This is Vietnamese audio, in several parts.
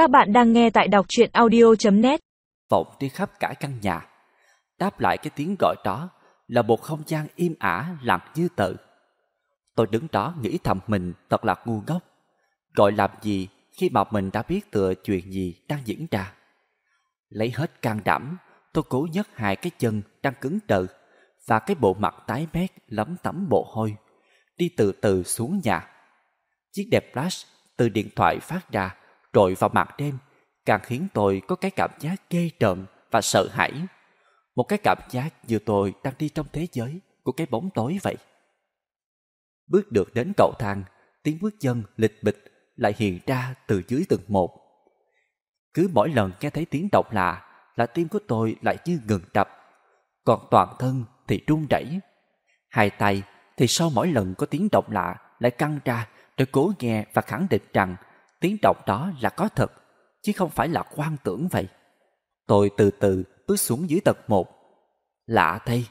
Các bạn đang nghe tại đọc chuyện audio.net Vọng đi khắp cả căn nhà. Đáp lại cái tiếng gọi đó là một không gian im ả lặng như tờ. Tôi đứng đó nghĩ thầm mình thật là ngu ngốc. Gọi làm gì khi mà mình đã biết tựa chuyện gì đang diễn ra. Lấy hết can đảm, tôi cố nhấc hai cái chân đang cứng đờ và cái bộ mặt tái mét lấm tấm bộ hôi, đi từ từ xuống nhà. Chiếc đèn flash từ điện thoại phát ra trội vào mặt đêm càng khiến tôi có cái cảm giác ghê tởm và sợ hãi. Một cái cảm giác như tôi đang đi trong thế giới của cái bóng tối vậy. Bước được đến cầu thang, tiếng bước chân lịch bịch lại hiện ra từ dưới tầng một. Cứ mỗi lần nghe thấy tiếng động lạ là tim của tôi lại như ngừng đập, còn toàn thân thì run rẩy. Hai tay thì sau mỗi lần có tiếng động lạ lại căng ra để cố nghe và khẳng định rằng tiếng động đó là có thật, chứ không phải là quan tưởng vậy. Tôi từ từ bước xuống dưới tầng một. Lạ thay,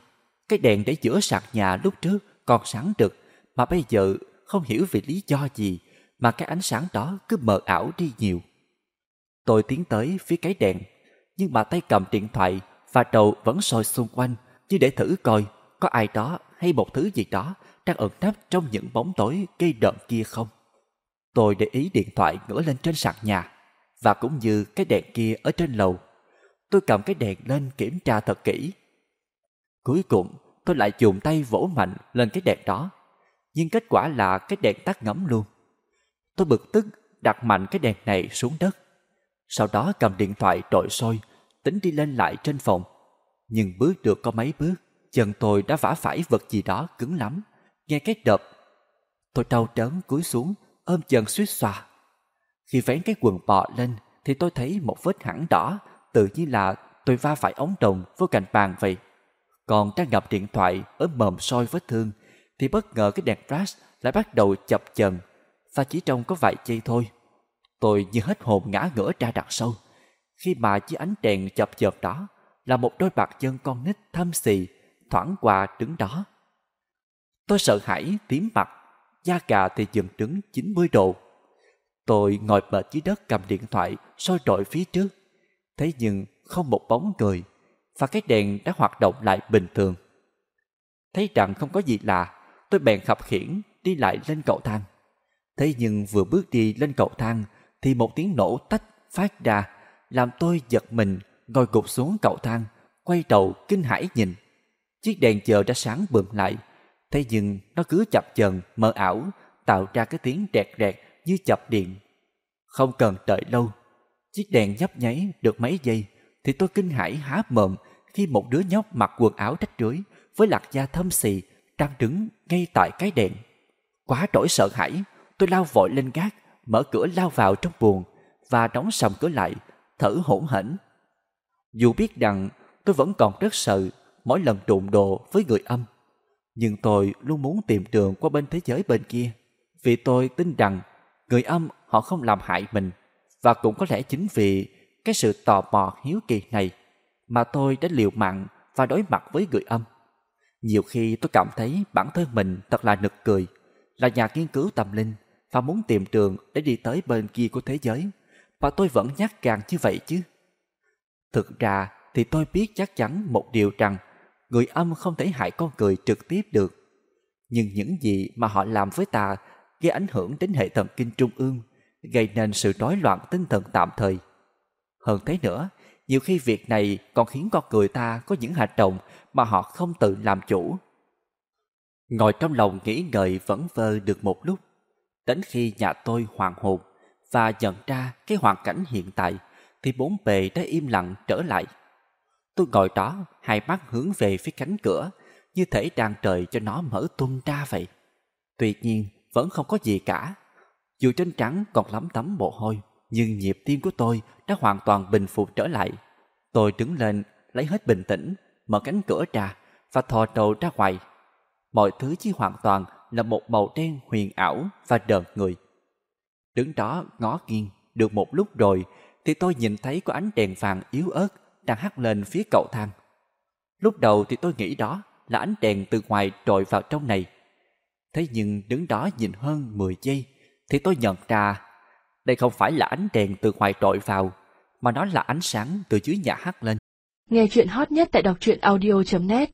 cái đèn để giữa sạc nhà lúc trước còn sáng được, mà bây giờ không hiểu vì lý do gì mà cái ánh sáng đó cứ mờ ảo đi nhiều. Tôi tiến tới phía cái đèn, nhưng bà tay cầm điện thoại và đầu vẫn soi xung quanh như để thử coi có ai đó hay một thứ gì đó đang ẩn nấp trong những bóng tối gây đợm kia không. Tôi để ý điện thoại ngửa lên trên sàn nhà và cũng như cái đèn kia ở trên lầu. Tôi cầm cái đèn lên kiểm tra thật kỹ. Cuối cùng tôi lại dùng tay vỗ mạnh lên cái đèn đó. Nhưng kết quả là cái đèn tắt ngấm luôn. Tôi bực tức đặt mạnh cái đèn này xuống đất. Sau đó cầm điện thoại trội sôi, tính đi lên lại trên phòng. Nhưng bước được có mấy bước, chân tôi đã vả phải vật gì đó cứng lắm. Nghe cái đập. Tôi đau đớn cúi xuống ôm dần suýt xòa. Khi vén cái quần bò lên thì tôi thấy một vết hẳn đỏ, tự như là tôi va phải ống đồng vô cạnh bàn vậy. Còn đang ngập điện thoại ở mồm soi vết thương thì bất ngờ cái đèn flash lại bắt đầu chập chờn và chỉ trong có vài giây thôi. Tôi như hết hồn ngã ngửa ra đằng sâu khi mà chiếc ánh đèn chập chờn đó là một đôi bạc chân con nít thâm xì thoảng qua đứng đó. Tôi sợ hãi tím mặt da gà thì dựng đứng 90 độ. Tôi ngồi mệt dưới đất cầm điện thoại soi rọi phía trước. Thế nhưng không một bóng người và cái đèn đã hoạt động lại bình thường. Thấy rằng không có gì lạ, tôi bèn khập khiển đi lại lên cầu thang. Thế nhưng vừa bước đi lên cầu thang thì một tiếng nổ tách phát ra làm tôi giật mình ngồi gục xuống cầu thang, quay đầu kinh hãi nhìn. Chiếc đèn chờ đã sáng bừng lại Thế nhưng nó cứ chập chờn mờ ảo, tạo ra cái tiếng rẹt rẹt như chập điện. Không cần đợi lâu, chiếc đèn nhấp nháy được mấy giây thì tôi kinh hãi há mồm khi một đứa nhóc mặc quần áo rách rưới với lạc da thâm xì đang đứng ngay tại cái đèn. Quá trỗi sợ hãi, tôi lao vội lên gác, mở cửa lao vào trong buồng và đóng sầm cửa lại, thở hổn hển. Dù biết rằng tôi vẫn còn rất sợ mỗi lần đụng độ với người âm. Nhưng tôi luôn muốn tìm đường qua bên thế giới bên kia. Vì tôi tin rằng người âm họ không làm hại mình. Và cũng có lẽ chính vì cái sự tò mò hiếu kỳ này mà tôi đã liều mạng và đối mặt với người âm. Nhiều khi tôi cảm thấy bản thân mình thật là nực cười, là nhà nghiên cứu tâm linh và muốn tìm đường để đi tới bên kia của thế giới. Và tôi vẫn nhắc càng như vậy chứ. Thực ra thì tôi biết chắc chắn một điều rằng người âm không thể hại con người trực tiếp được. Nhưng những gì mà họ làm với ta gây ảnh hưởng đến hệ thần kinh trung ương, gây nên sự rối loạn tinh thần tạm thời. Hơn thế nữa, nhiều khi việc này còn khiến con người ta có những hành động mà họ không tự làm chủ. Ngồi trong lòng nghĩ ngợi vẫn vơ được một lúc, đến khi nhà tôi hoàng hồn và nhận ra cái hoàn cảnh hiện tại thì bốn bề đã im lặng trở lại. Tôi ngồi đó, hai mắt hướng về phía cánh cửa, như thể đang trời cho nó mở tung ra vậy. Tuy nhiên, vẫn không có gì cả. Dù trên trắng còn lắm tấm mồ hôi, nhưng nhịp tim của tôi đã hoàn toàn bình phục trở lại. Tôi đứng lên, lấy hết bình tĩnh, mở cánh cửa ra và thò đầu ra ngoài. Mọi thứ chỉ hoàn toàn là một màu đen huyền ảo và đờn người. Đứng đó ngó nghiêng, được một lúc rồi thì tôi nhìn thấy có ánh đèn vàng yếu ớt đang hắt lên phía cầu thang. Lúc đầu thì tôi nghĩ đó là ánh đèn từ ngoài trội vào trong này. Thế nhưng đứng đó nhìn hơn 10 giây thì tôi nhận ra Đây không phải là ánh đèn từ ngoài trội vào, mà nó là ánh sáng từ dưới nhà hắt lên. Nghe chuyện hot nhất tại đọc truyện audio.net